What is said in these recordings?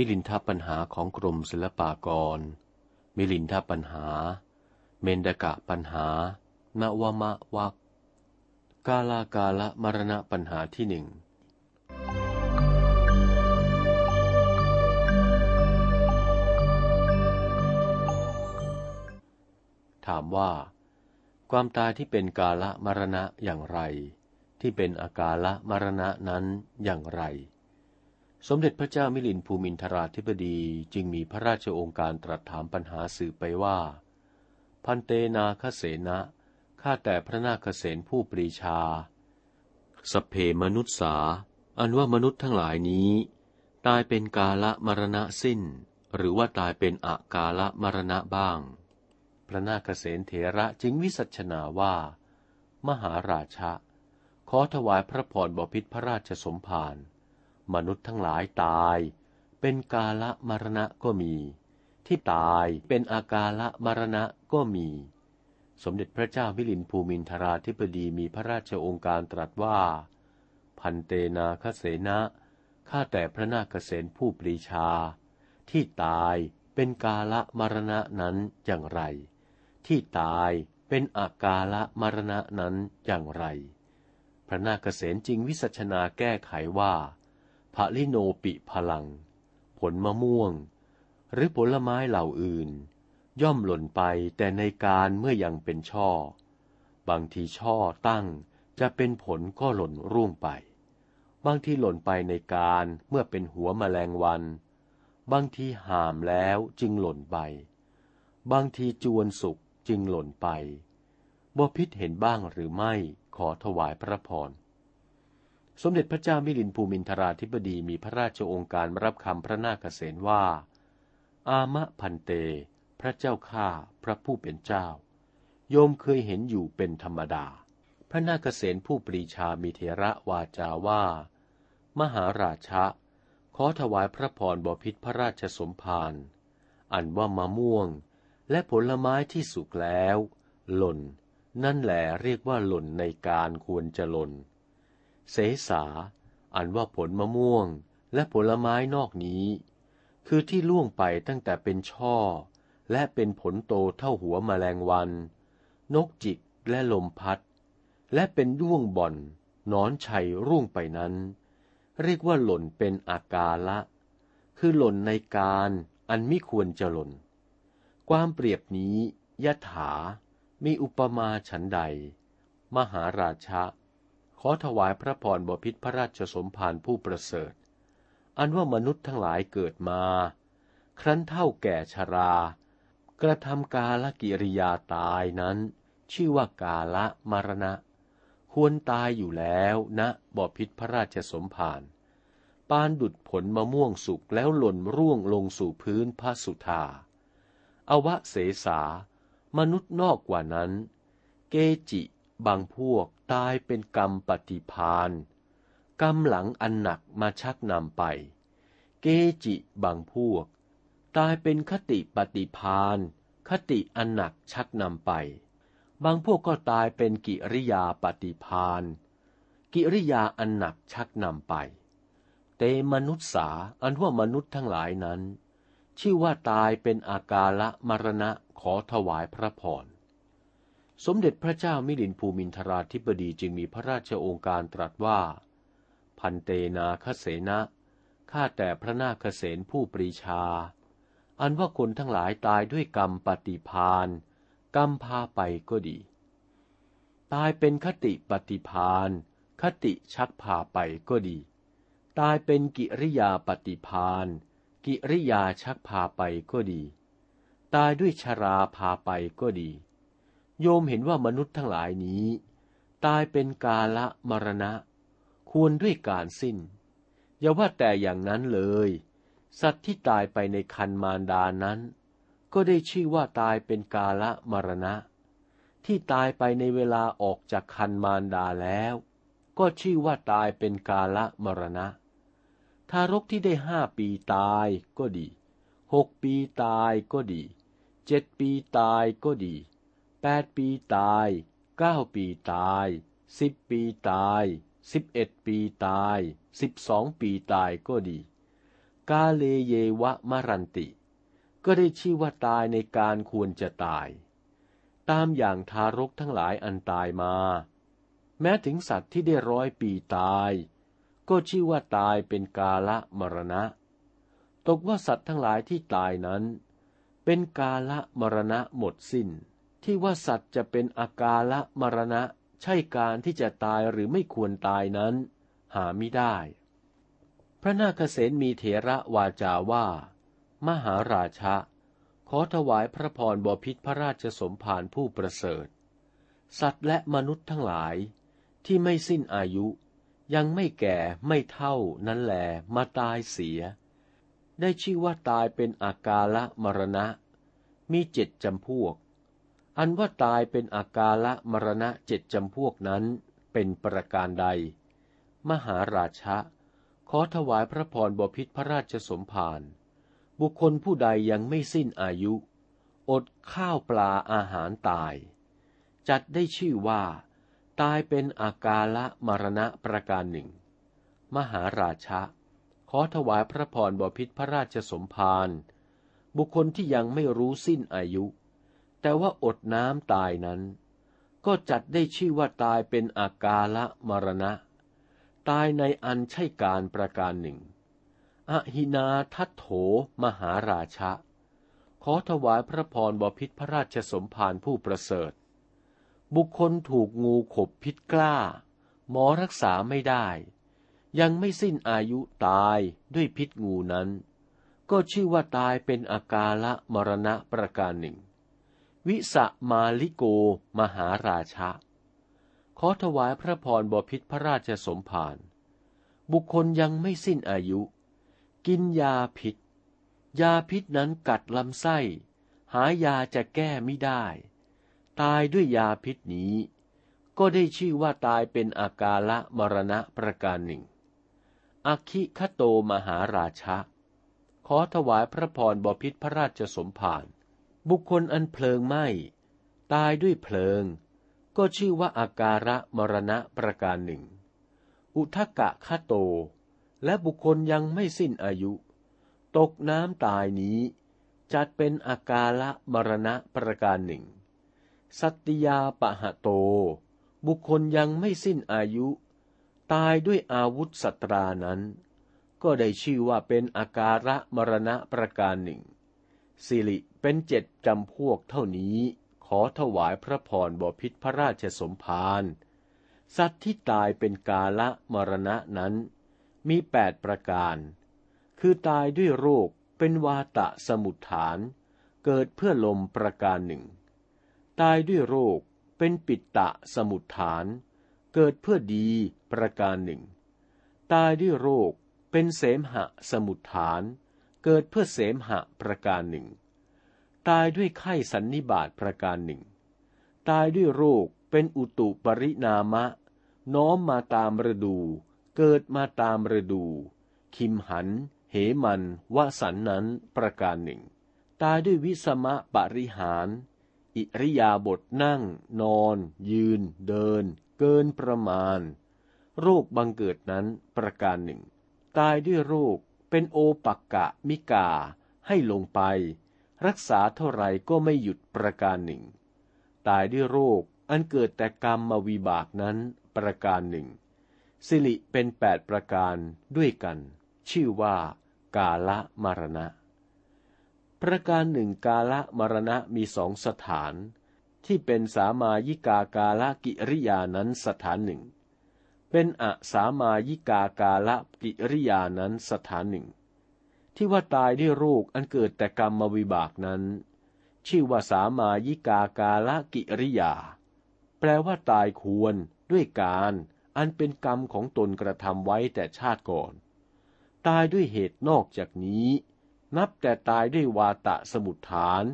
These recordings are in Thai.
มิลินทปัญหาของกรมศิลปากร มิลินทปัญหา เมนดกะปัญหา นวมะวักกาลากาละมรณะปัญหาที่หนึ่งถามว่า ความตายที่เป็นกาละมรณะอย่างไร ที่เป็นอากาละมรณะนั้นอย่างไร สมเด็จพระเจ้ามิลินภูมินทราธิบดีจึงมีพระราชโองการตรัสถามปัญหาสืบไปว่า พันเตนาคเสนะข้าแต่พระนาคเสนผู้ปรีชา สเพมนุษสา อันว่ามนุษย์ทั้งหลายนี้ ตายเป็นกาละมรณะสิ้น หรือว่าตายเป็นอากาละมรณะบ้าง พระนาคเสนเถระจึงวิสัชนาว่า มหาราชะ ขอถวายพระพรบพิษพระราชสมภาร มนุษย์ทั้งหลายตาย เป็นกาละมรณะก็มี ที่ตายเป็นอากาละมรณะก็มี สมเด็จพระเจ้ามิลินภูมินทราธิปดีมีพระราชองค์การตรัสว่า พันเตนาคเสนะข้าแต่พระนาคเสนผู้ปรีชา ที่ตายเป็นกาละมรณะนั้นอย่างไร ที่ตายเป็นอากาละมรณะนั้นอย่างไร พระนาคเสนจริงวิสัชนาแก้ไขว่า ภลิโนปิพลัง ผลมะม่วง หรือผลไม้เหล่าอื่น ย่อมหล่นไปแต่ในการเมื่อยังเป็นช่อ บางทีช่อตั้งจะเป็นผลก็หล่นร่วงไป บางทีหล่นไปในการเมื่อเป็นหัวมแมลงวัน บางทีหามแล้วจึงหล่นไป บางทีจวนสุกจึงหล่นไปบพิษเห็นบ้างหรือไม่ขอถวายพระพร สมเด็จพระเจ้ามิลินภูมินทราธิบดีมีพระราชองค์การรับคำพระนาคเษนว่า อามะพันเต พระเจ้าข้าพระผู้เป็นเจ้า โยมเคยเห็นอยู่เป็นธรรมดา พระนาคเษนผู้ปรีชามีเทระวาจาว่า มหาราชะ ขอถวายพระพรบพิษพระราชสมภารอันว่ามะม่วง และผลไม้ที่สุกแล้ว หล่น นั่นแหละเรียกว่าหล่นในการควรจะหล่น เสสา อันว่าผลมะม่วงและผลไม้นอกนี้ คือที่ล่วงไปตั้งแต่เป็นช่อ และเป็นผลโตเท่าหัวมแมลงวัน นกจิกและลมพัด และเป็นด้วงบ่อนนอนชัยร่วงไปนั้น เรียกว่าหล่นเป็นอากาละ คือหล่นในการอันไม่ควรจะหล่น ความเปรียบนี้ยะถา มีอุปมาฉันใด มหาราชะ ขอถวายพระพรบพิษพระราชสมภารผู้ประเสริฐ อันว่ามนุษย์ทั้งหลายเกิดมา ครั้นเท่าแก่ชรา กระทำกาลกิริยาตายนั้น ชื่อว่ากาละมรณะ ควรตายอยู่แล้วนะบพิษพระราชสมภารปานดุดผลมะม่วงสุกแล้วหล่นร่วงลงสู่พื้นพระสุธาอวะเสสามนุษย์นอกกว่านั้น เกจิบางพวก ตายเป็นกรรมปฏิพานกรรมหลังอันหนักมาชักนำไป เกจิบางพวก ตายเป็นคติปฏิพานคติอันหนักชักนำไป บางพวกก็ตายเป็นกิริยาปฏิพานกิริยาอันหนักชักนำไป เตมนุษสาอันว่ามนุษย์ทั้งหลายนั้น ชื่อว่าตายเป็นอากาละมรณะขอถวายพระพร สมเด็จพระเจ้ามิลินภูมินทราธิบดีจึงมีพระราชโองการตรัสว่า พันเตนาคเสนะข้าแต่พระนาคเสนผู้ปรีชา อันว่าคนทั้งหลายตายด้วยกรรมปฏิพานกรรมพาไปก็ดี ตายเป็นคติปฏิพานคติชักพาไปก็ดี ตายเป็นกิริยาปฏิพานกิริยาชักพาไปก็ดี ตายด้วยชราพาไปก็ดี โยมเห็นว่ามนุษย์ทั้งหลายนี้ ตายเป็นกาละมรณะ ควรด้วยการสิ้น อย่าว่าแต่อย่างนั้นเลย สัตว์ที่ตายไปในคันมารดานั้น ก็ได้ชื่อว่าตายเป็นกาละมรณะ ที่ตายไปในเวลาออกจากคันมารดาแล้ว ก็ชื่อว่าตายเป็นกาละมรณะ ทารกที่ได้ห้าปีตายก็ดีหกปีตายก็ดีเจ็ดปีตายก็ดี แปดปีตายเก้าปีตายสิบปีตายสิบเอ็ดปีตายสิบสองปีตายก็ดี กาเลเยวะมรันติ ก็ได้ชื่อว่าตายในการควรจะตาย ตามอย่างทารกทั้งหลายอันตายมา แม้ถึงสัตว์ที่ได้ร้อยปีตาย ก็ชื่อว่าตายเป็นกาละมรณะ ตกว่าสัตว์ทั้งหลายที่ตายนั้น เป็นกาละมรณะหมดสิน้น ที่ว่าสัตว์จะเป็นอากาละมรณะ ใช่การที่จะตายหรือไม่ควรตายนั้น หาไม่ได้ พระนาคเษนมีเถระวาจาว่า มหาราชะ ขอถวายพระพรบพิษพระราชสมภารผู้ประเสริฐ สัตว์และมนุษย์ทั้งหลายที่ไม่สิ้นอายุ ยังไม่แก่ไม่เท่านั้นแหลมาตายเสีย ได้ชื่อว่าตายเป็นอากาละมรณะ มีเจ็ดจำพวก อันว่าตายเป็นอากาละมรณะเจ็ดจำพวกนั้นเป็นประการใด มหาราชะ ขอถวายพระพรบพิษพระราชสมภารบุคคลผู้ใดยังไม่สิ้นอายุ อดข้าวปลาอาหารตาย จัดได้ชื่อว่า ตายเป็นอากาละมรณะประการหนึ่ง มหาราชะ ขอถวายพระพรบพิษพระราชสมภารบุคคลที่ยังไม่รู้สิ้นอายุ แต่ว่าอดน้ำตายนั้น ก็จัดได้ชื่อว่าตายเป็นอากาละมรณะ ตายในอันใช่การประการหนึ่ง อหินาทัตโถมหาราชะ ขอถวายพระพรบพิษพระราชสมภารผู้ประเสริฐ บุคคลถูกงูขบพิษกล้า หมอรักษาไม่ได้ ยังไม่สิ้นอายุตายด้วยพิษงูนั้น ก็ชื่อว่าตายเป็นอาการละมรณะประการหนึ่ง วิสมาลิโก มหาราชะ ขอถวายพระพรบพิษพระราชสมภาร บุคคลยังไม่สิ้นอายุ กินยาพิษ ยาพิษนั้นกัดลำไส้ หายาจะแก้ไม่ได้ ตายด้วยยาพิษนี้ ก็ได้ชื่อว่าตายเป็นอาการละมรณะประการหนึ่ง อคิคโตมหาราชะ ขอถวายพระพรบพิษพระราชสมภาร บุคคลอันเพลิงไหม้ ตายด้วยเพลิง ก็ชื่อว่าอาการะมรณะประการหนึ่ง อุทกะคาโต และบุคคลยังไม่สิ้นอายุ ตกน้ำตายนี้ จัดเป็นอาการะมรณะประการหนึ่ง สัตยาปะหะโต บุคคลยังไม่สิ้นอายุ ตายด้วยอาวุธสัตรานั้น ก็ได้ชื่อว่าเป็นอาการะมรณะประการหนึ่งสิริ เป็นเจ็ดจำพวกเท่านี้ขอถวายพระพรบพิษพระราชสมภารสัตว์ที่ตายเป็นกาละมรณะนั้น มีแปดประการ คือตายด้วยโรคเป็นวาตะสมุทฐาน เกิดเพื่อลมประการหนึ่ง ตายด้วยโรคเป็นปิตตะสมุทฐาน เกิดเพื่อดีประการหนึ่ง ตายด้วยโรคเป็นเสมหะสมุทฐาน เกิดเพื่อเสมหะประการหนึ่ง ตายด้วยไข้สันนิบาตประการหนึ่ง ตายด้วยโรคเป็นอุตุปรินามะ น้อมมาตามฤดู เกิดมาตามฤดู คิมหัน เหมันวสันนั้นประการหนึ่ง ตายด้วยวิสมะปริหาร อิริยาบถนั่ง นอน ยืน เดิน เกินประมาณ โรคบังเกิดนั้นประการหนึ่ง ตายด้วยโรคเป็นโอปักกะมิกาให้ลงไป รักษาเท่าไรก็ไม่หยุดประการหนึ่ง ตายด้วยโรคอันเกิดแต่กรรมมาวิบากนั้นประการหนึ่ง สิริเป็นแปดประการด้วยกัน ชื่อว่ากาละมรณะ ประการหนึ่งกาละมรณะมีสองสถาน ที่เป็นสามายิกากาละกิริยานั้นสถานหนึ่ง เป็นอสามายิกากาละกิริยานั้นสถานหนึ่ง ที่ว่าตายด้วยโรคอันเกิดแต่กรรมวิบากนั้น ชื่อว่าสามายิกากาลกิริยา แปลว่าตายควรด้วยการอันเป็นกรรมของตนกระทำไว้แต่ชาติก่อน ตายด้วยเหตุนอกจากนี้ นับแต่ตายด้วยวาตะสมุทฐาน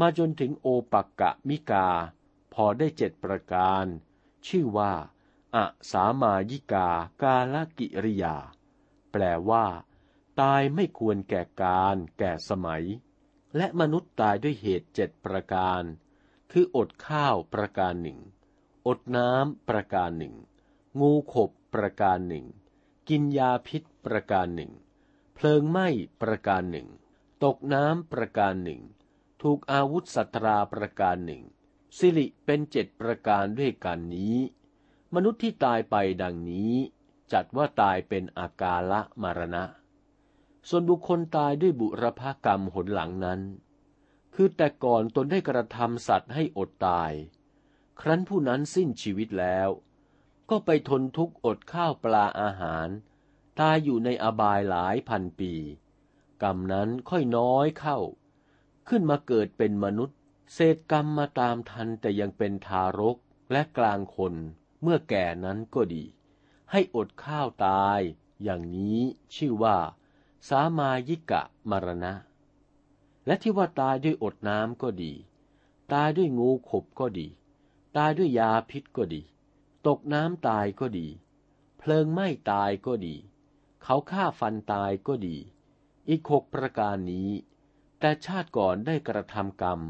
มาจนถึงโอปักกะมิกา พอได้เจ็ดประการ ชื่อว่าอะสามายิกากาลกิริยา แปลว่า ตายไม่ควรแก่การแก่สมัย และมนุษย์ตายด้วยเหตุเจ็ดประการ คืออดข้าวประการหนึ่ง อดน้ำประการหนึ่ง งูขบประการหนึ่ง กินยาพิษประการหนึ่ง เพลิงไหม้ประการหนึ่ง ตกน้ำประการหนึ่ง ถูกอาวุธสัตราประการหนึ่ง สิริเป็นเจ็ดประการด้วยกันนี้ มนุษย์ที่ตายไปดังนี้ จัดว่าตายเป็นอากาละมรณะ ส่วนบุคคลตายด้วยบุรพกรรมหนหลังนั้น คือแต่ก่อนตนได้กระทำสัตว์ให้อดตาย ครั้นผู้นั้นสิ้นชีวิตแล้ว ก็ไปทนทุกข์อดข้าวปลาอาหาร ตายอยู่ในอบายหลายพันปี กรรมนั้นค่อยน้อยเข้า ขึ้นมาเกิดเป็นมนุษย์ เศษกรรมมาตามทันแต่ยังเป็นทารกและกลางคนเมื่อแก่นั้นก็ดี ให้อดข้าวตาย อย่างนี้ชื่อว่า สามายิกะมรณะ และที่ว่าตายด้วยอดน้ำก็ดี ตายด้วยงูขบก็ดี ตายด้วยยาพิษก็ดี ตกน้ำตายก็ดี เพลิงไหม้ตายก็ดี เขาฆ่าฟันตายก็ดี อีกหกประการนี้ แต่ชาติก่อนได้กระทำกรรม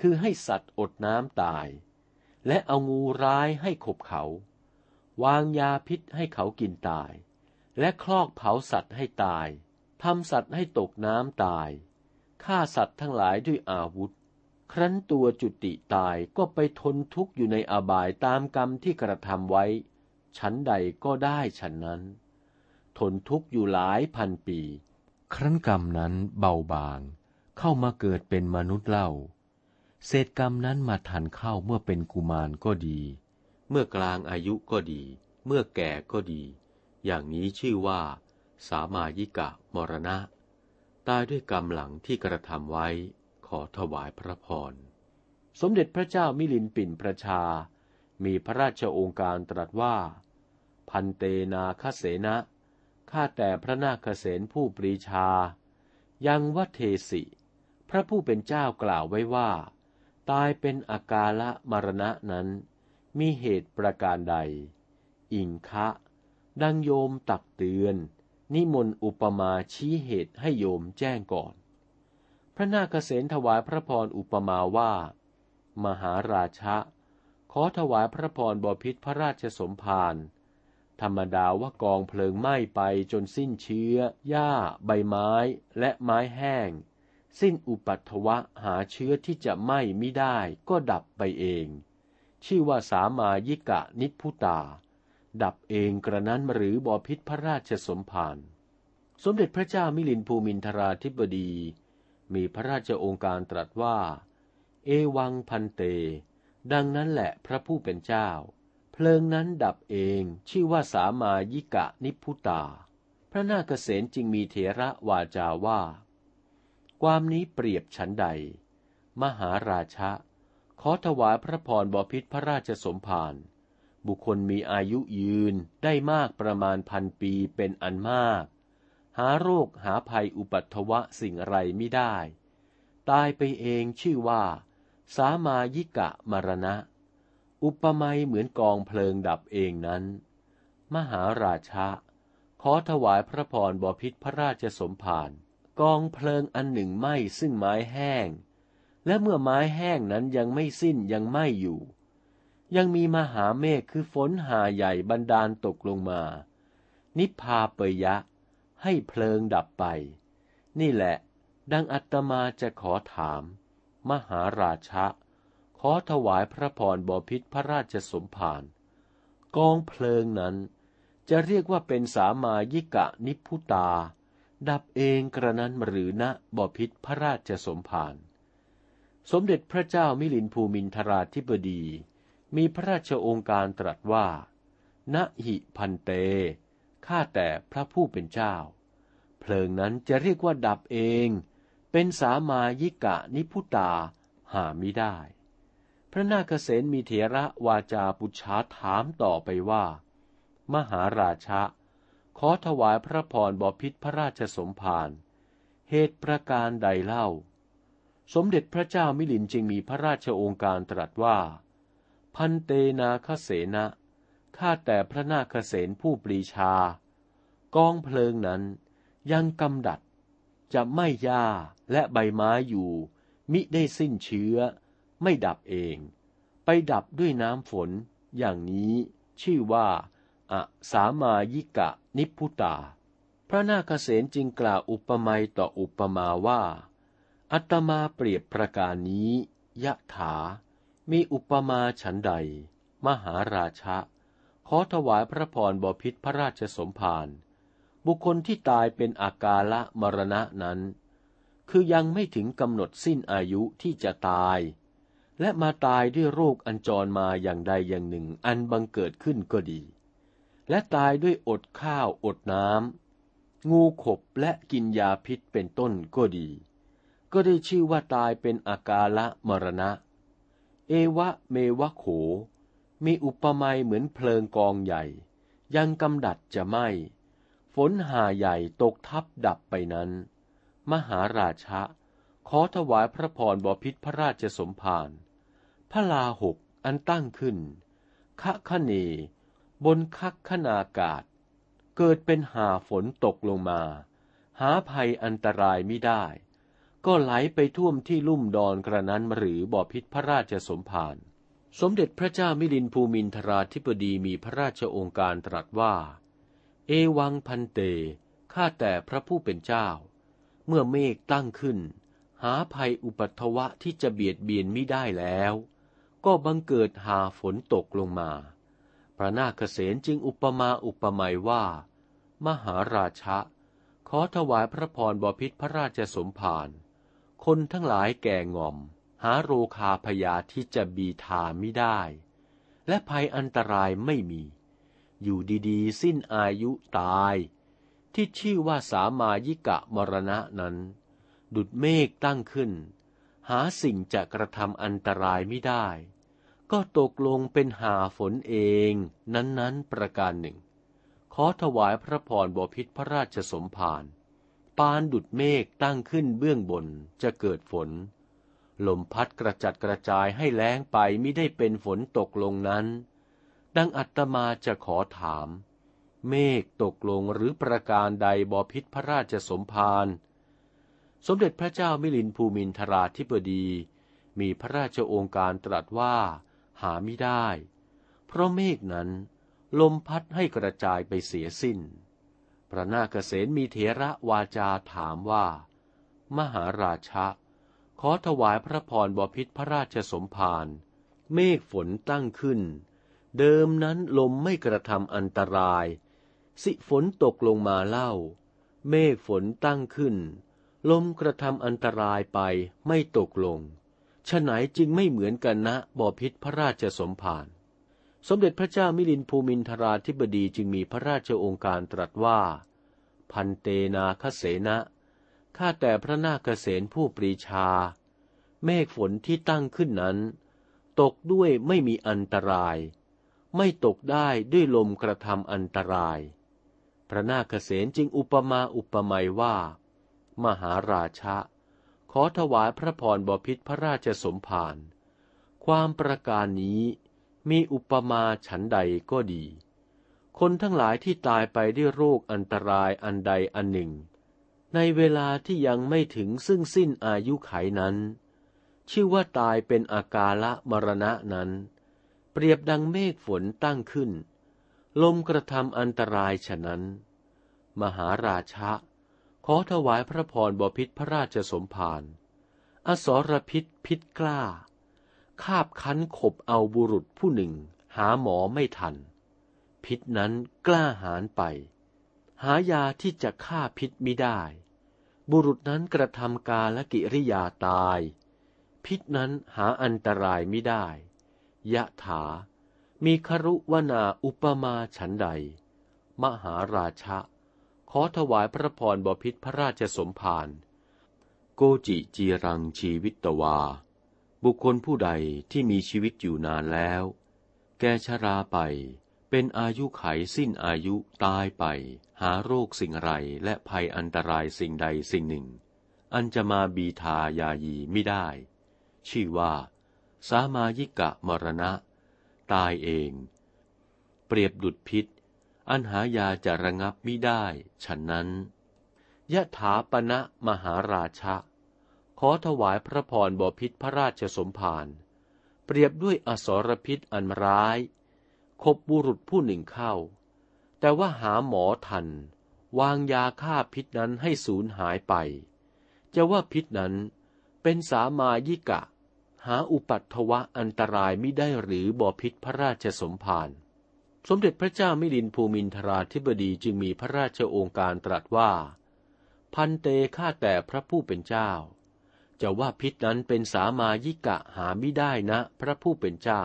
คือให้สัตว์อดน้ำตาย และเอางูร้ายให้ขบเขา วางยาพิษให้เขากินตาย และคลอกเผาสัตว์ให้ตาย ทำสัตว์ให้ตกน้ำตาย ฆ่าสัตว์ทั้งหลายด้วยอาวุธ ครั้นตัวจุติตายก็ไปทนทุกข์อยู่ในอบายตามกรรมที่กระทำไว้ฉันใดก็ได้ฉันนั้น ทนทุกข์อยู่หลายพันปี ครั้นกรรมนั้นเบาบาง เข้ามาเกิดเป็นมนุษย์เล่า เศษกรรมนั้นมาทันเข้าเมื่อเป็นกุมารก็ดี เมื่อกลางอายุก็ดี เมื่อแก่ก็ดี อย่างนี้ชื่อว่า สามายิกะมรณะ ตายด้วยกรรมหลังที่กระทำไว้ขอถวายพระพร สมเด็จพระเจ้ามิลินปินประชา มีพระราชองค์การตรัสว่า พันเตนาคเสนะข้าแต่พระนาคเษนผู้ปรีชา ยังวัเทสิ พระผู้เป็นเจ้ากล่าวไว้ว่า ตายเป็นอากาละมรณะนั้น มีเหตุประการใด อิงคะ ดังโยมตักเตือน นิมนต์อุปมาชี้เหตุให้โยมแจ้งก่อน พระนาคเษนถวายพระพรอุปมาว่า มหาราชะ ขอถวายพระพรบพิษพระราชสมภารธรรมดาว่ากองเพลิงไหม้ไปจนสิ้นเชื้อ หญ้า ใบไม้ และไม้แห้ง สิ้นอุปัตวะหาเชื้อที่จะไหม้ไม่ได้ก็ดับไปเอง ชื่อว่าสามายิกะนิพุตา ดับเองกระนั้นหรือบอพิษพระราชสมภารสมเด็จพระเจ้ามิลินภูมินทราธิบดี มีพระราชองค์การตรัสว่า เอวังพันเต ดังนั้นแหละพระผู้เป็นเจ้า เพลิงนั้นดับเองชื่อว่าสามายิกะนิพุตา พระนาคเษนจึงมีเถระวาจาว่า ความนี้เปรียบฉันใด มหาราชะ ขอถวายพระพรบพิษพระราชสมภาร บุคคลมีอายุยืนได้มากประมาณพันปีเป็นอันมาก หาโรคหาภัยอุปัตวะสิ่งไรไม่ได้ ตายไปเองชื่อว่า สามายิกะมรณะ อุปมาเหมือนกองเพลิงดับเองนั้น มหาราชะ ขอถวายพระพรบพิษพระราชสมภารกองเพลิงอันหนึ่งไหม้ซึ่งไม้แห้ง และเมื่อไม้แห้งนั้นยังไม่สิ้นยังไหม้อยู่ ยังมีมหาเมฆคือฝนหาใหญ่บรรดาลตกลงมา นิพพาเปยะ ให้เพลิงดับไป นี่แหละ ดังอัตมาจะขอถาม มหาราชะ ขอถวายพระพรบพิษพระราชสมภารกองเพลิงนั้น จะเรียกว่าเป็นสามายิกะนิพุตา ดับเองกระนั้นหรือนะบพิษพระราชสมภารสมเด็จพระเจ้ามิลินภูมินทราธิบดี มีพระราชองค์การตรัสว่าณหิพันเต ข้าแต่พระผู้เป็นเจ้า เพลิงนั้นจะเรียกว่าดับเอง เป็นสามายิกะนิพุตาหาไม่ได้ พระนาคเษนมีเถระวาจาปุชาถามต่อไปว่า มหาราชะ ขอถวายพระพรบพิษพระราชสมภาร เหตุประการใดเล่า สมเด็จพระเจ้ามิลินจึงมีพระราชโองการตรัสว่า พันเตนาคเสนะ ข้าแต่พระนาคเษนผู้ปรีชา กองเพลิงนั้นยังกำดัด จะไม่ยาและใบไม้อยู่ มิได้สิ้นเชื้อ ไม่ดับเอง ไปดับด้วยน้ำฝน อย่างนี้ชื่อว่าอะสามายิกะนิพุตา พระนาคเษนจึงกล่าวอุปมาต่ออุปมาว่า อัตมาเปรียบประการนี้ยะถา มีอุปมาฉันใด มหาราชะ ขอถวายพระพรบพิษพระราชสมภารบุคคลที่ตายเป็นอากาละมรณะนั้น คือยังไม่ถึงกำหนดสิ้นอายุที่จะตาย และมาตายด้วยโรคอันจรมาอย่างใดอย่างหนึ่งอันบังเกิดขึ้นก็ดี และตายด้วยอดข้าวอดน้ำงูขบและกินยาพิษเป็นต้นก็ดี ก็ได้ชื่อว่าตายเป็นอากาละมรณะ เอวะเมวะโข มีอุปมาเหมือนเพลิงกองใหญ่ ยังกำดัดจะไหมฝนหาใหญ่ตกทับดับไปนั้น มหาราชะ ขอถวายพระพรบพิษพระราชสมภารพระลาหกอันตั้งขึ้นคะคะเน บนคักขนากาศ เกิดเป็นหาฝนตกลงมา หาภัยอันตรายไม่ได้ ก็ไหลไปท่วมที่ลุ่มดอนกระนั้นหรือบ่อพิษพระราชสมภาร สมเด็จพระเจ้ามิลินภูมินทราธิปดีมีพระราชโองการตรัสว่า เอวังพันเต ข้าแต่พระผู้เป็นเจ้า เมื่อเมฆตั้งขึ้น หาภัยอุปัตวะที่จะเบียดเบียนไม่ได้แล้ว ก็บังเกิดหาฝนตกลงมา พระนาคเษนจึงอุปมาอุปไมยว่า มหาราชะ ขอถวายพระพรบพิษพระราชสมภาร คนทั้งหลายแก่งอม หาโรคาพยาที่จะบีทาไม่ได้ และภัยอันตรายไม่มี อยู่ดีๆ สิ้นอายุตาย ที่ชื่อว่าสามายิกะมรณะนั้น ดุดเมฆตั้งขึ้น หาสิ่งจะกระทำอันตรายไม่ได้ ก็ตกลงเป็นหาฝนเองนั้นๆประการหนึ่ง ขอถวายพระพรบพิษพระราชสมภาร ปานดุดเมฆตั้งขึ้นเบื้องบนจะเกิดฝน ลมพัดกระจัดกระจายให้แล้งไปไม่ได้เป็นฝนตกลงนั้น ดังอัตมาจะขอถาม เมฆตกลงหรือประการใดบอพิษพระราชสมภารสมเด็จพระเจ้ามิลินภูมินทราธิปดี มีพระราชโองการตรัสว่าหาไม่ได้ เพราะเมฆนั้น ลมพัดให้กระจายไปเสียสิ้น พระนาคเษนมีเถระวาจาถามว่า มหาราชะ ขอถวายพระพรบพิษพระราชสมภารเมฆฝนตั้งขึ้น เดิมนั้นลมไม่กระทำอันตราย สิฝนตกลงมาเล่า เมฆฝนตั้งขึ้น ลมกระทำอันตรายไปไม่ตกลงฉะไหนจึงไม่เหมือนกันนะบอพิษพระราชสมภาร สมเด็จพระเจ้ามิลินภูมินทราธิบดีจึงมีพระราชโองการตรัสว่า พันเตนาคเสนะข้าแต่พระนาคเษนผู้ปรีชา เมฆฝนที่ตั้งขึ้นนั้น ตกด้วยไม่มีอันตราย ไม่ตกได้ด้วยลมกระทำอันตราย พระนาคเษนจึงอุปมาอุปไมยว่า มหาราชะ ขอถวายพระพรบพิษพระราชสมภารความประการนี้ มีอุปมาฉันใดก็ดี คนทั้งหลายที่ตายไปด้วยโรคอันตรายอันใดอันหนึ่ง ในเวลาที่ยังไม่ถึงซึ่งสิ้นอายุไขนั้น ชื่อว่าตายเป็นอากาละมรณะนั้น เปรียบดังเมฆฝนตั้งขึ้น ลมกระทำอันตรายฉะนั้น มหาราชะ ขอถวายพระพรบพิษพระราชสมภารอสรพิษพิษกล้า คาบคั้นขบเอาบุรุษผู้หนึ่ง หาหมอไม่ทัน พิษนั้นกล้าหาญไป หายาที่จะฆ่าพิษมิได้ บุรุษนั้นกระทำกาลกิริยาตาย พิษนั้นหาอันตรายมิได้ ยะถา มีครุวนาอุปมาฉันใด มหาราชะ ขอถวายพระพรบพิษพระราชสมภารโกจิจีรังชีวิตตวา บุคคลผู้ใดที่มีชีวิตอยู่นานแล้ว แกชราไป เป็นอายุไขสิ้นอายุตายไป หาโรคสิ่งไรและภัยอันตรายสิ่งใดสิ่งหนึ่ง อันจะมาบีทายายีไม่ได้ ชื่อว่า สามายิกะมรณะ ตายเอง เปรียบดุดพิษ อันหายาจะระงับไมิได้ฉันนั้นยะถาปณะมหาราชะ ขอถวายพระพรบพิษพระราชสมภารเปรียบด้วยอสรพิษอันร้าย คบบุรุษผู้หนึ่งเข้า แต่ว่าหาหมอทัน วางยาฆ่าพิษนั้นให้สูญหายไป จะว่าพิษนั้นเป็นสามายิกะ หาอุปัตถวะอันตรายม่ได้หรือบอพิษพระราชสมภารสมเด็จพระเจ้ามิลินภูมินทราธิบดีจึงมีพระราชโองการตรัสว่า พันเตฆ่าแต่พระผู้เป็นเจ้า จะว่าพิษนั้นเป็นสามายิกะหาไม่ได้นะพระผู้เป็นเจ้า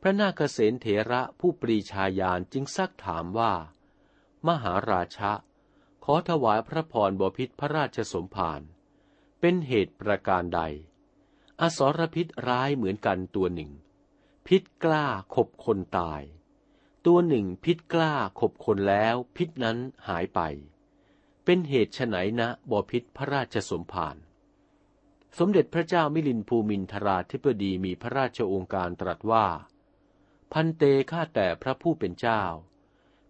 พระนาคเษนเถระผู้ปรีชาญาณจึงซักถามว่า มหาราชะ ขอถวายพระพรบพิษพระราชสมภารเป็นเหตุประการใด อสรพิษร้ายเหมือนกันตัวหนึ่ง พิษกล้าขบคนตาย ตัวหนึ่งพิษกล้าขบคนแล้วพิษนั้นหายไป เป็นเหตุไฉนนะบอพิษพระราชสมภาร สมเด็จพระเจ้ามิลินภูมินทราธิปดีมีพระราชโองการตรัสว่า พันเตฆ่าแต่พระผู้เป็นเจ้า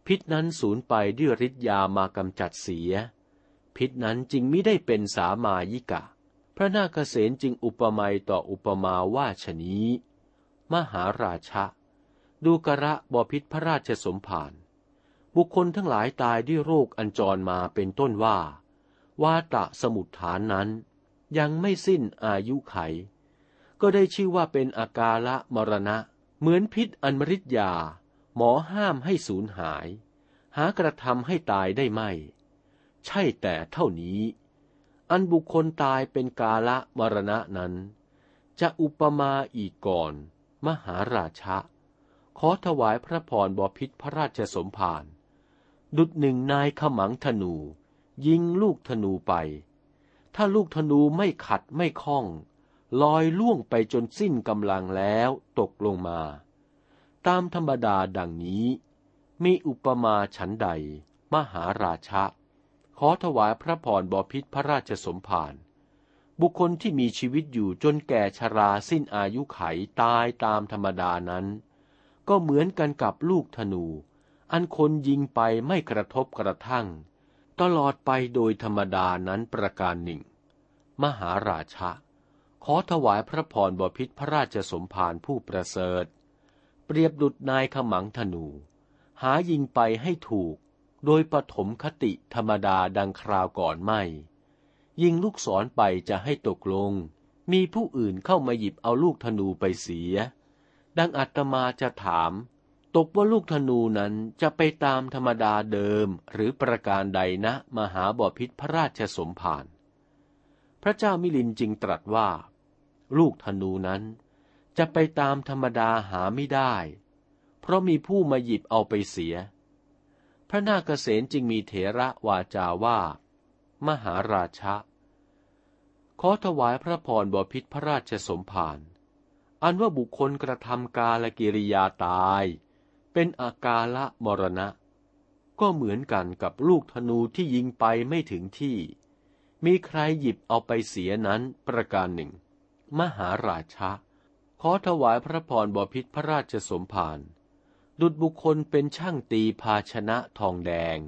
พิษนั้นสูญไปด้วยฤทธิยามากำจัดเสีย พิษนั้นจึงไม่ได้เป็นสามายิกะ พระนาคเษนจึงอุปมาต่ออุปมาว่าชนี้ มหาราชะ ดูกระบอพิษพระราชสมภารบุคคลทั้งหลายตายด้วยโรคอันจรมาเป็นต้นว่าวาตะสมุทฐานนั้น ยังไม่สิ้นอายุไข ก็ได้ชื่อว่าเป็นอากาละมรณะ เหมือนพิษอันมริษยา หมอห้ามให้สูญหาย หากระทำให้ตายได้ไม่ ใช่แต่เท่านี้ อันบุคคลตายเป็นกาละมรณะนั้น จะอุปมาอีกก่อน มหาราชะ ขอถวายพระพรบพิษพระราชสมภารดุดหนึ่งนายขมังธนู ยิงลูกธนูไป ถ้าลูกธนูไม่ขัดไม่คล้อง ลอยล่วงไปจนสิ้นกำลังแล้วตกลงมา ตามธรรมดาดังนี้ มีอุปมาฉันใด มหาราชะ ขอถวายพระพรบพิษพระราชสมภารบุคคลที่มีชีวิตอยู่จนแก่ชราสิ้นอายุไขตายตามธรรมดานั้น ก็เหมือนกันกับลูกธนู อันคนยิงไปไม่กระทบกระทั่ง ตลอดไปโดยธรรมดานั้นประการหนึ่ง มหาราชะ ขอถวายพระพรบพิษพระราชสมภารผู้ประเสริฐ เปรียบดุดนายขมังธนู หายิงไปให้ถูก โดยปฐมคติธรรมดาดังคราวก่อนไม่ ยิงลูกศรไปจะให้ตกลง มีผู้อื่นเข้ามาหยิบเอาลูกธนูไปเสีย ดังอัตมาจะถาม ตกว่าลูกธนูนั้นจะไปตามธรรมดาเดิมหรือประการใดนะมหาบอพิษพระราชสมภารพระเจ้ามิลินจึงตรัสว่า ลูกธนูนั้นจะไปตามธรรมดาหาไม่ได้ เพราะมีผู้มาหยิบเอาไปเสีย พระนาคเษนจึงมีเถระวาจาว่า มหาราชะ ขอถวายพระพรบพิษพระราชสมภารอันว่าบุคคลกระทำกาลกิริยาตาย เป็นอากาละมรณะ ก็เหมือนกันกับลูกธนูที่ยิงไปไม่ถึงที่ มีใครหยิบเอาไปเสียนั้นประการหนึ่ง มหาราชะ ขอถวายพระพรบพิษพระราชสมภารดุดบุคคลเป็นช่างตีภาชนะทองแดง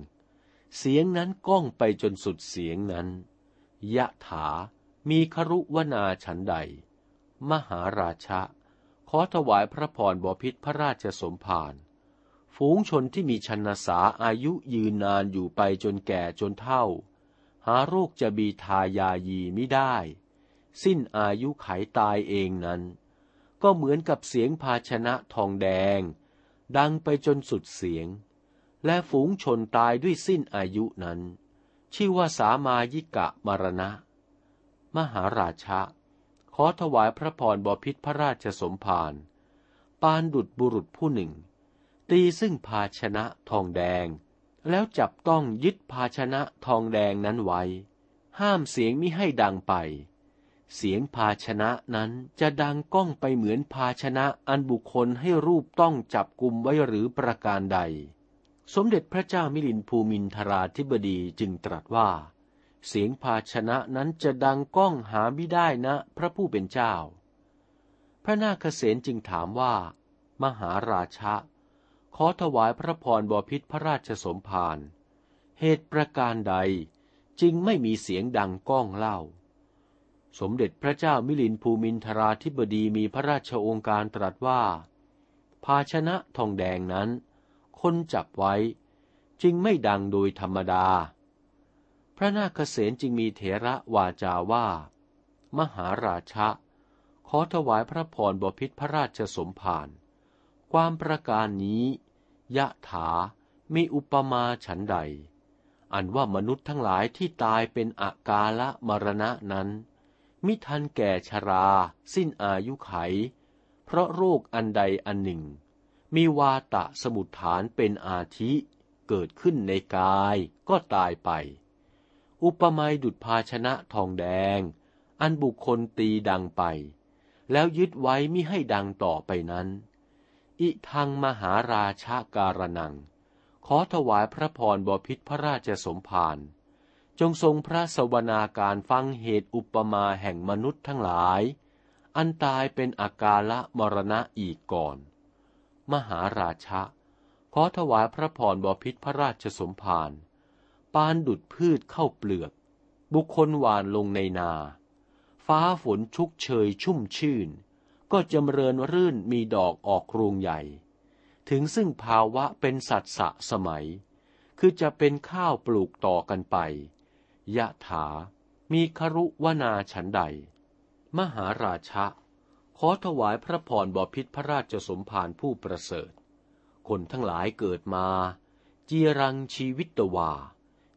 เสียงนั้นก้องไปจนสุดเสียงนั้น ยะถา มีครุวนาฉันใด มหาราชะ ขอถวายพระพรบพิษพระราชสมภาร ฝูงชนที่มีชนสาอายุยืนนานอยู่ไปจนแก่จนเท่า หาโรคจะบีทายายีไม่ได้ สิ้นอายุไขตายเองนั้น ก็เหมือนกับเสียงภาชนะทองแดง ดังไปจนสุดเสียง และฝูงชนตายด้วยสิ้นอายุนั้น ชื่อว่าสามายิกะมรณะ มหาราชะ ขอถวายพระพรบพิษพระราชสมภารปานดุดบุรุษผู้หนึ่ง ตีซึ่งภาชนะทองแดง แล้วจับต้องยึดภาชนะทองแดงนั้นไว้ ห้ามเสียงมิให้ดังไป เสียงภาชนะนั้นจะดังก้องไปเหมือนภาชนะอันบุคคลให้รูปต้องจับกลุ่มไว้หรือประการใด สมเด็จพระเจ้ามิลินภูมินทราธิบดีจึงตรัสว่า เสียงภาชนะนั้นจะดังก้องหาไม่ได้นะพระผู้เป็นเจ้า พระนาคเษนจึงถามว่า มหาราชะ ขอถวายพระพรบพิษพระราชสมภาร เหตุประการใดจึงไม่มีเสียงดังก้องเล่า สมเด็จพระเจ้ามิลินภูมินทราธิบดีมีพระราชองค์การตรัสว่า ภาชนะทองแดงนั้น คนจับไว้จึงไม่ดังโดยธรรมดา พระนาคเษนจึงมีเถระวาจาว่า มหาราชะ ขอถวายพระพรบพิษพระราชสมภาร ความประการนี้ ยะถา มีอุปมาฉันใด อันว่ามนุษย์ทั้งหลายที่ตายเป็นอากาละมรณะนั้น มิทันแก่ชรา สิ้นอายุไข เพราะโรคอันใดอันหนึ่ง มีวาตะสมุทฐานเป็นอาทิ เกิดขึ้นในกายก็ตายไป อุปมาดุดภาชนะทองแดง อันบุคคลตีดังไป แล้วยึดไว้มิให้ดังต่อไปนั้น อิทังมหาราชาการนัง ขอถวายพระพรบพิษพระราชสมภารจงทรงพระสวนาการฟังเหตุอุปมาแห่งมนุษย์ทั้งหลาย อันตายเป็นอากาละมรณะอีกก่อน มหาราชาขอถวายพระพรบพิษพระราชสมภารปานดุดพืชเข้าเปลือก บุคคลหวานลงในนา ฟ้าฝนชุกเชยชุ่มชื่น ก็จำเริญรื่นมีดอกออกรวงใหญ่ ถึงซึ่งภาวะเป็นสัตสะสมัย คือจะเป็นข้าวปลูกต่อกันไป ยะถา มีครุวนาฉันใด มหาราชะ ขอถวายพระพรบพิษพระราชสมภารผู้ประเสริฐ คนทั้งหลายเกิดมา จีรังชีวิตตวา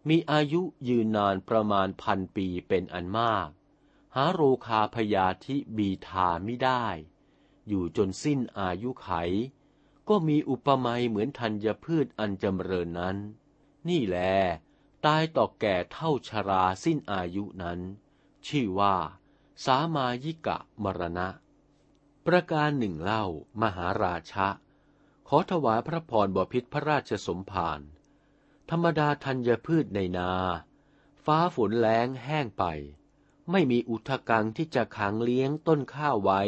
มีอายุยืนนานประมาณพันปีเป็นอันมาก หาโรคาพยาธิบีทาไม่ได้ อยู่จนสิ้นอายุไข ก็มีอุปมาเหมือนธัญพืชอันจำเริญนั้น นี่แล ตายต่อแก่เท่าชราสิ้นอายุนั้น ชื่อว่า สามายิกะมรณะ ประการหนึ่งเล่ามหาราชะ ขอถวายพระพรบพิษพระราชสมภารธรรมดาธัญพืชในนา ฟ้าฝนแล้งแห้งไป ไม่มีอุทกังที่จะขังเลี้ยงต้นข้าวไว้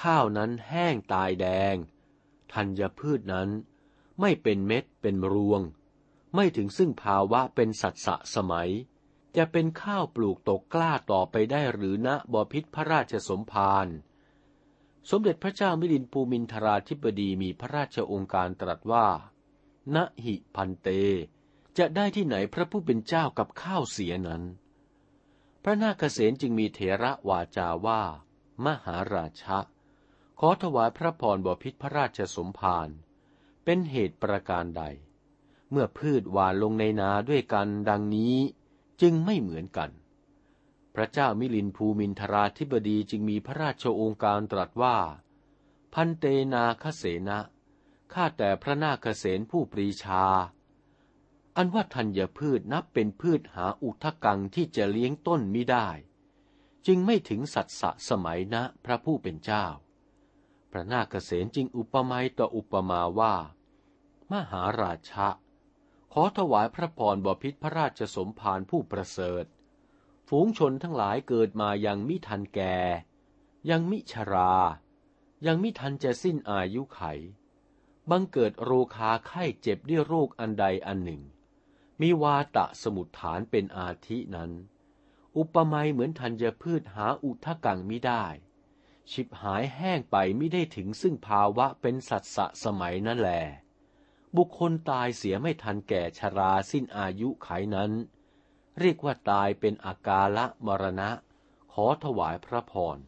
ข้าวนั้นแห้งตายแดง ธัญพืชนั้นไม่เป็นเม็ดเป็นรวง ไม่ถึงซึ่งภาวะเป็นสัตสะสมัย จะเป็นข้าวปลูกตกกล้าต่อไปได้หรือณบพิษพระราชสมภารสมเด็จพระเจ้ามิลินภูมินทราธิบดีมีพระราชองค์การตรัสว่า ณหิพันเต จะได้ที่ไหนพระผู้เป็นเจ้ากับข้าวเสียนั้น พระนาคเษนจึงมีเถระวาจาว่า มหาราชะ ขอถวายพระพรบพิษพระราชสมภารเป็นเหตุประการใด เมื่อพืชหวานลงในนาด้วยกันดังนี้จึงไม่เหมือนกัน พระเจ้ามิลินภูมินทราธิบดีจึงมีพระราชโองการตรัสว่า พันเตนาคเสนะข้าแต่พระนาคเสนผู้ปรีชา อันว่าธัญพืชนับเป็นพืชหาอุทกังที่จะเลี้ยงต้นมิได้ จึงไม่ถึงสัตสะสมัยนะพระผู้เป็นเจ้า พระนาคเสนจึงอุปมาต่ออุปมาว่า มหาราชะ ขอถวายพระพรบพิษพระราชสมภารผู้ประเสริฐ ฝูงชนทั้งหลายเกิดมายังมิทันแก่ ยังมิชรา ยังมิทันจะสิ้นอายุไข บังเกิดโรคาไข้เจ็บด้วยโรคอันใดอันหนึ่ง มีวาตะสมุดฐานเป็นอาทินั้น อุปมาเหมือนทันจะพืชหาอุทกังมิได้ ชิบหายแห้งไปไม่ได้ถึงซึ่งภาวะเป็นสัตสะสมัยนั่นแหลบุคคลตายเสียไม่ทันแก่ชราสิ้นอายุไขนั้น เรียกว่าตายเป็นอากาละมรณะ ขอถวายพระพร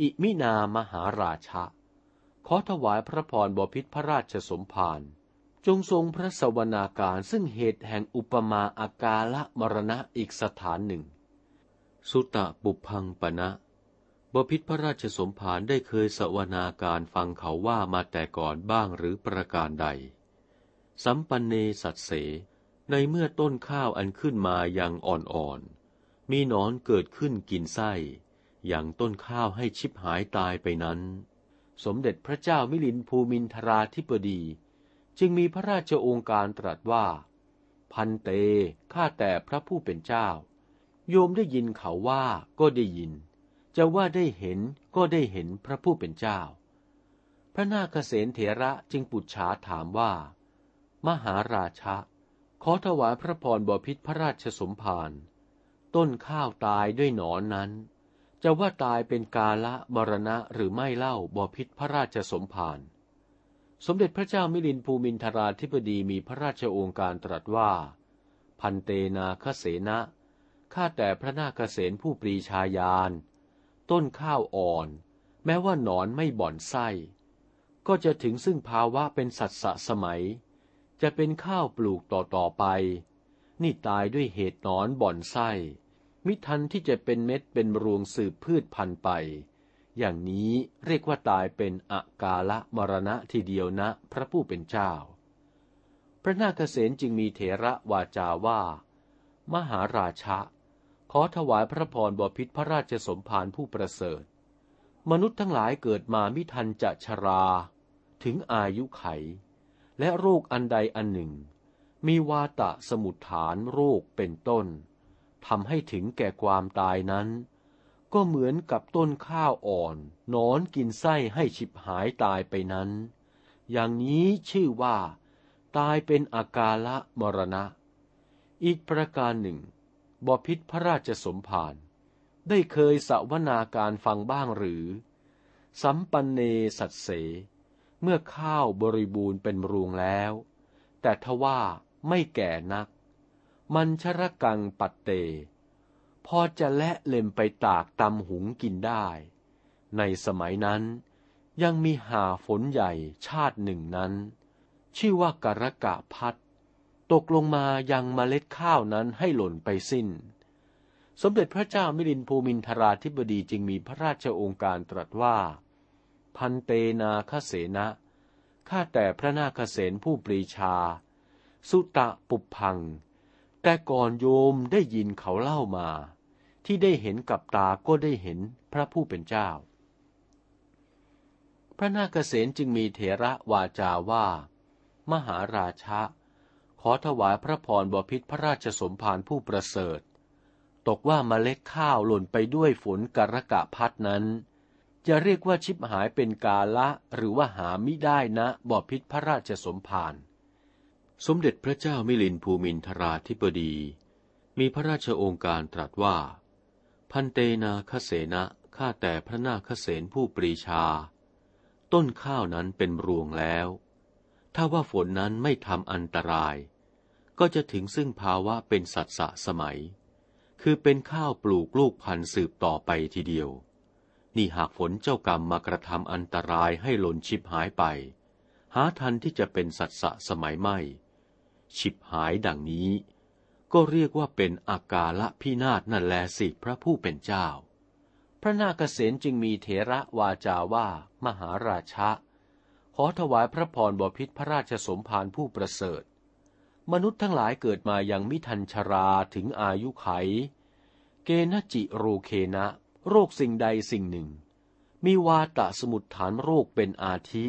อิมินามหาราชะ ขอถวายพระพรบพิษพระราชสมภาร จงทรงพระสวนาการซึ่งเหตุแห่งอุปมาอากาละมรณะอีกสถานหนึ่ง สุตะปุพังปณะบพิษพระราชสมภารได้เคยสวนาการฟังเขาว่ามาแต่ก่อนบ้างหรือประการใด สัมปันเนสัตเส ในเมื่อต้นข้าวอันขึ้นมายังอ่อนๆ มีนอนเกิดขึ้นกินไส้ อย่างต้นข้าวให้ชิบหายตายไปนั้น สมเด็จพระเจ้ามิลินภูมินทราธิปดี จึงมีพระราชโองการตรัสว่า พันเต ข้าแต่พระผู้เป็นเจ้า โยมได้ยินเขาว่าก็ได้ยิน จะว่าได้เห็นก็ได้เห็นพระผู้เป็นเจ้า พระนาคเษนเถระจึงปุจฉาถามว่า มหาราชะ ขอถวายพระพรบพิษพระราชสมภารต้นข้าวตายด้วยหนอนนั้น จะว่าตายเป็นกาละบรณะหรือไม่เล่าบพิษพระราชสมภาร สมเด็จพระเจ้ามิลินภูมินทราธิบดีมีพระราชโองการตรัสว่า พันเตนาคเสนะข้าแต่พระนาคเสนผู้ปรีชาญาณต้นข้าวอ่อน แม้ว่าหนอนไม่บ่อนไส้ก็จะถึงซึ่งภาวะเป็นสัตสะสมัย จะเป็นข้าวปลูกต่อต่อไป นี่ตายด้วยเหตุหนอนบ่อนไส้ มิทันที่จะเป็นเม็ดเป็นรวงสืบพืชพันธุ์ไป อย่างนี้เรียกว่าตายเป็นอากาละมรณะทีเดียวนะพระผู้เป็นเจ้า พระนาคเษนจึงมีเถระวาจาว่า มหาราชะ ขอถวายพระพรบพิษพระราชสมภารผู้ประเสริฐ มนุษย์ทั้งหลายเกิดมามิทันจะชรา ถึงอายุไข และโรคอันใดอันหนึ่ง มีวาตะสมุดฐานโรคเป็นต้นทำให้ถึงแก่ความตายนั้น ก็เหมือนกับต้นข้าวอ่อนนอนกินไส้ให้ฉิบหายตายไปนั้น อย่างนี้ชื่อว่า ตายเป็นอากาละมรณะ อีกประการหนึ่งบพิษพระราชสมภารได้เคยสวนาการฟังบ้างหรือ สัมปันเนสัตเส เมื่อข้าวบริบูรณ์เป็นรวงแล้ว แต่ทว่าไม่แก่นัก มันชรกังปัตเต พอจะและเล็มไปตากตำหุงกินได้ ในสมัยนั้นยังมีหาฝนใหญ่ชาติหนึ่งนั้น ชื่อว่ากรกะพัด ตกลงมายังเมล็ดข้าวนั้นให้หล่นไปสิ้น สมเด็จพระเจ้ามิลินภูมินทราธิบดีจึงมีพระราชโองการตรัสว่า พันเตนาคเสนะข้าแต่พระนาคเสนผู้ปรีชา สุตะปุพัง แต่ก่อนโยมได้ยินเขาเล่ามา ที่ได้เห็นกับตาก็ได้เห็นพระผู้เป็นเจ้า พระนาคเสนจึงมีเถระวาจาว่า มหาราชะ ขอถวายพระพรบพิษพระราชสมภารผู้ประเสริฐ ตกว่ามเมล็ดข้าวหล่นไปด้วยฝนกรกะพัดนั้น จะเรียกว่าชิบหายเป็นกาละหรือว่าหาไม่ได้นะบพิษพระราชสมภารสมเด็จพระเจ้ามิลินภูมินทราธิปดี มีพระราชโองการตรัสว่า พันเตนาคเสนะข้าแต่พระนาคเสนผู้ปรีชา ต้นข้าวนั้นเป็นรวงแล้ว ถ้าว่าฝนนั้นไม่ทำอันตราย ก็จะถึงซึ่งภาวะเป็นสัตสะสมัย คือเป็นข้าวปลูกลูกพันธุ์สืบต่อไปทีเดียว นี่หากฝนเจ้ากรรมมากระทำอันตรายให้หล่นชิบหายไป หาทันที่จะเป็นสัตสะสมัยไม่ฉิบหายดังนี้ ก็เรียกว่าเป็นอากาละพินาศนั่นแลสิพระผู้เป็นเจ้า พระนาคเษนจึงมีเถระวาจาว่า มหาราชะ ขอถวายพระพรบพิษพระราชสมภารผู้ประเสริฐ มนุษย์ทั้งหลายเกิดมายังมิทันชราถึงอายุไข เกณจิโรเคนะ โรคสิ่งใดสิ่งหนึ่ง มีวาตะสมุดฐานโรคเป็นอาทิ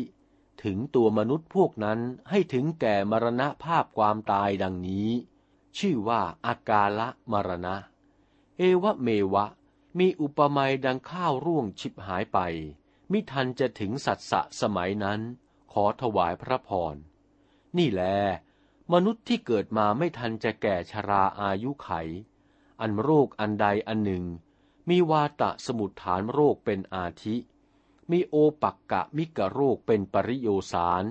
ถึงตัวมนุษย์พวกนั้นให้ถึงแก่มรณะภาพความตายดังนี้ ชื่อว่าอากาละมรณะ เอวะเมวะ มีอุปมาดังข้าวร่วงฉิบหายไป มิทันจะถึงสัตสะสมัยนั้น ขอถวายพระพร นี่แล มนุษย์ที่เกิดมาไม่ทันจะแก่ชราอายุไข อันโรคอันใดอันหนึ่ง มีวาตะสมุดฐานโรคเป็นอาทิ มีโอปักกะมิกะโรคเป็นปริโยสาร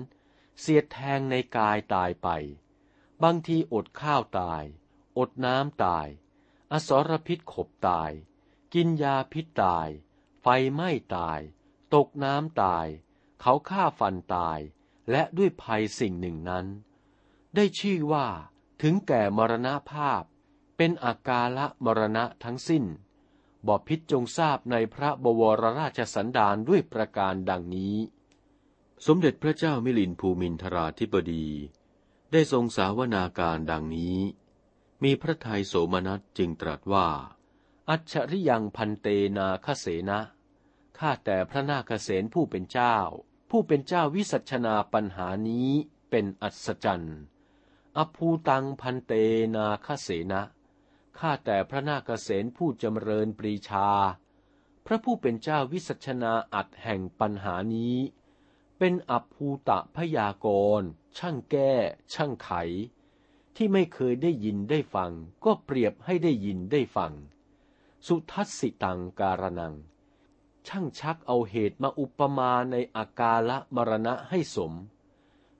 เสียดแทงในกายตายไป บางทีอดข้าวตาย อดน้ำตาย อสรพิษขบตาย กินยาพิษตาย ไฟไหม้ตาย ตกน้ำตาย เขาฆ่าฟันตาย และด้วยภัยสิ่งหนึ่งนั้น ได้ชื่อว่า ถึงแก่มรณภาพ เป็นอากาละมรณะทั้งสิ้นบอพิษจงทราบในพระบวรราชสันดานด้วยประการดังนี้ สมเด็จพระเจ้ามิลินภูมินทราธิบดี ได้ทรงสาวนาการดังนี้ มีพระทัยโสมนัสจึงตรัสว่า อัจฉริยังพันเตนาคเสนะข้าแต่พระนาคเสนผู้เป็นเจ้า ผู้เป็นเจ้าวิสัชนาปัญหานี้เป็นอัศจรรย์อภูตังพันเตนาคเสนะข้าแต่พระนาคเสนผู้จำเริญปรีชา พระผู้เป็นเจ้าวิสัชนาอัดแห่งปัญหานี้ เป็นอภูตะพยากรณ์ช่างแก้ ช่างไข ที่ไม่เคยได้ยินได้ฟัง ก็เปรียบให้ได้ยินได้ฟัง สุทัศสิตังการนัง ช่างชักเอาเหตุมาอุปมาในอากาละมรณะให้สม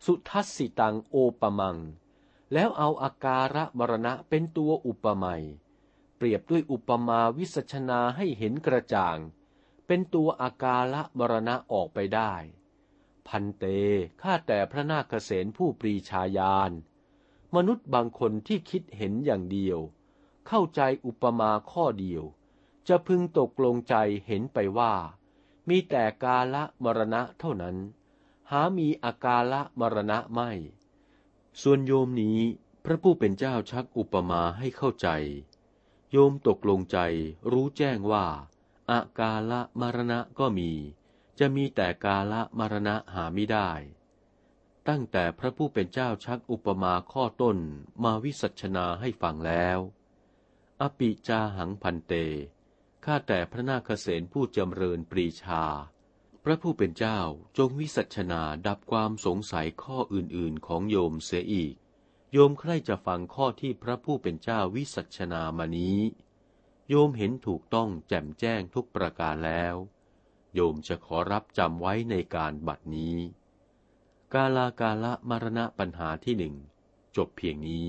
สุทัสสิตังโอปมัง แล้วเอาอาการะมรณะเป็นตัวอุปมยเปรียบด้วยอุปมาวิสัชนาให้เห็นกระจ่าง เป็นตัวอาการะมรณะออกไปได้ พันเต ข้าแต่พระนาคเษนผู้ปรีชาญาณ มนุษย์บางคนที่คิดเห็นอย่างเดียว เข้าใจอุปมาข้อเดียว จะพึงตกลงใจเห็นไปว่า มีแต่กาละมรณะเท่านั้น หามีอากาละมรณะไม่ ส่วนโยมนี้พระผู้เป็นเจ้าชักอุปมาให้เข้าใจ โยมตกลงใจรู้แจ้งว่า อากาละมรณะก็มี จะมีแต่กาละมรณะหาไม่ได้ ตั้งแต่พระผู้เป็นเจ้าชักอุปมาข้อต้นมาวิสัชนาให้ฟังแล้ว อปิจาหังพันเต ข้าแต่พระนาคเษนผู้จำเริญปรีชา พระผู้เป็นเจ้าจงวิสัชนาดับความสงสัยข้ออื่นๆของโยมเสียอีก โยมใครจะฟังข้อที่พระผู้เป็นเจ้าวิสัชนามานี้ โยมเห็นถูกต้องแจ่มแจ้งทุกประการแล้ว โยมจะขอรับจำไว้ในการบัดนี้ กาลากาละมรณะปัญหาที่หนึ่งจบเพียงนี้